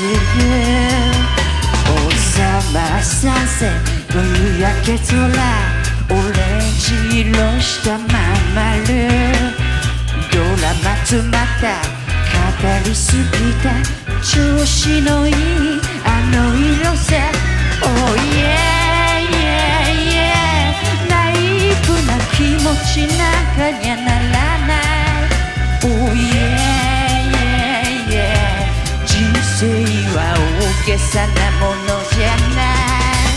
する王様サンセの夕焼け空オレンジ色したまん丸ドラマ詰まった語りすぎた調子のいいは大げさなものじゃない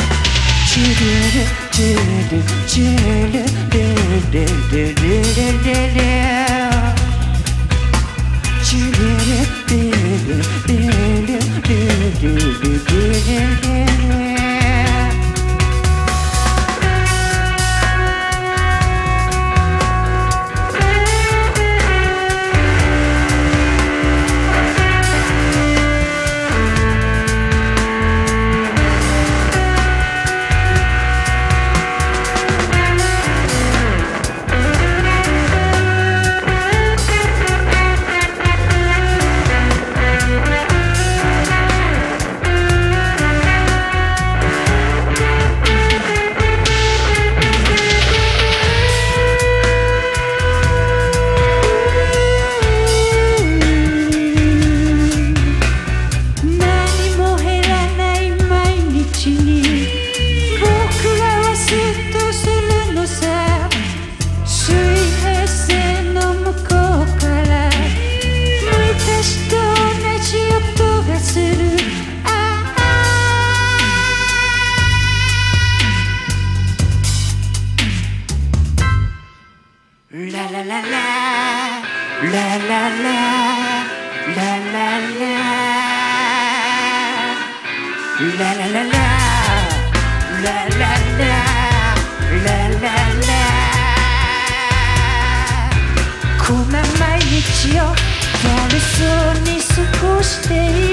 チュルルチュルルチュルルルルルルルルルチュルルルルルルルルルルルルこの毎日をやりそうに過ごしている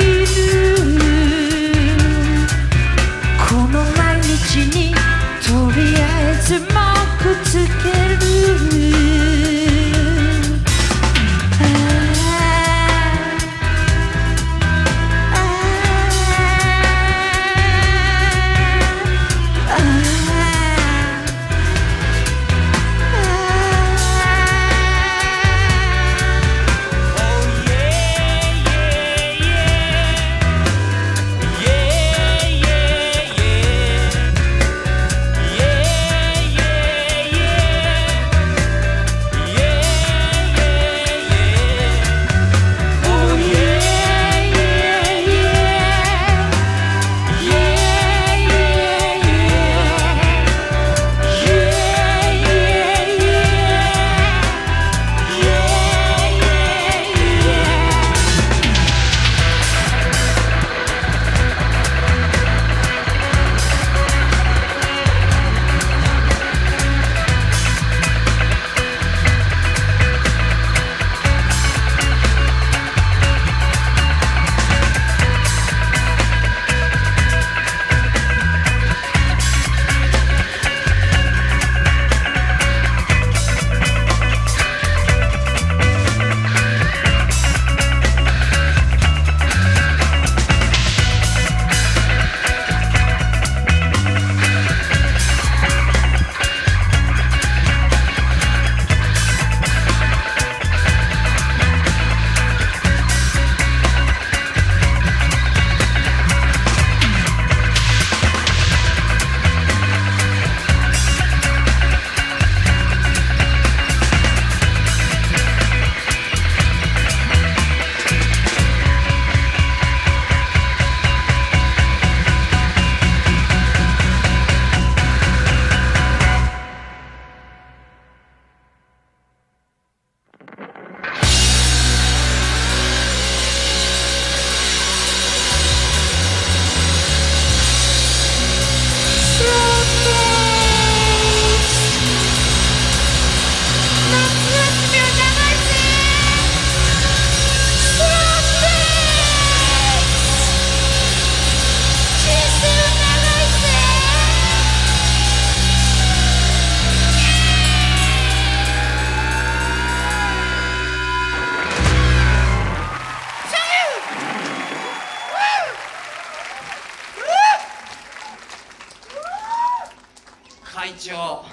会長。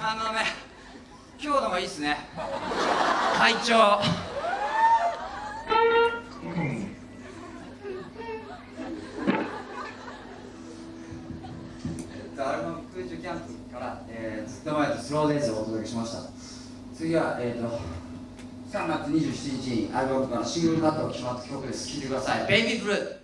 あのね今日のがいいっすね。会長。えっとアルバム「空中キャンプ」から、えーずっと前とスローデンスをお届けしました。次はえっ、と3月27日にアルバムからシングルカットが決まった曲です。聴いてください「ベイビーブルー」